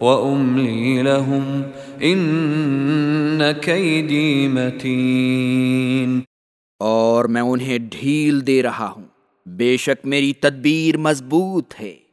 وَأُمْلِي لَهُمْ إِنَّ كَيْدِي مَتِينٌ اور میں انہیں ڈھیل دے رہا ہوں۔ بے شک میری تدبیر مضبوط ہے۔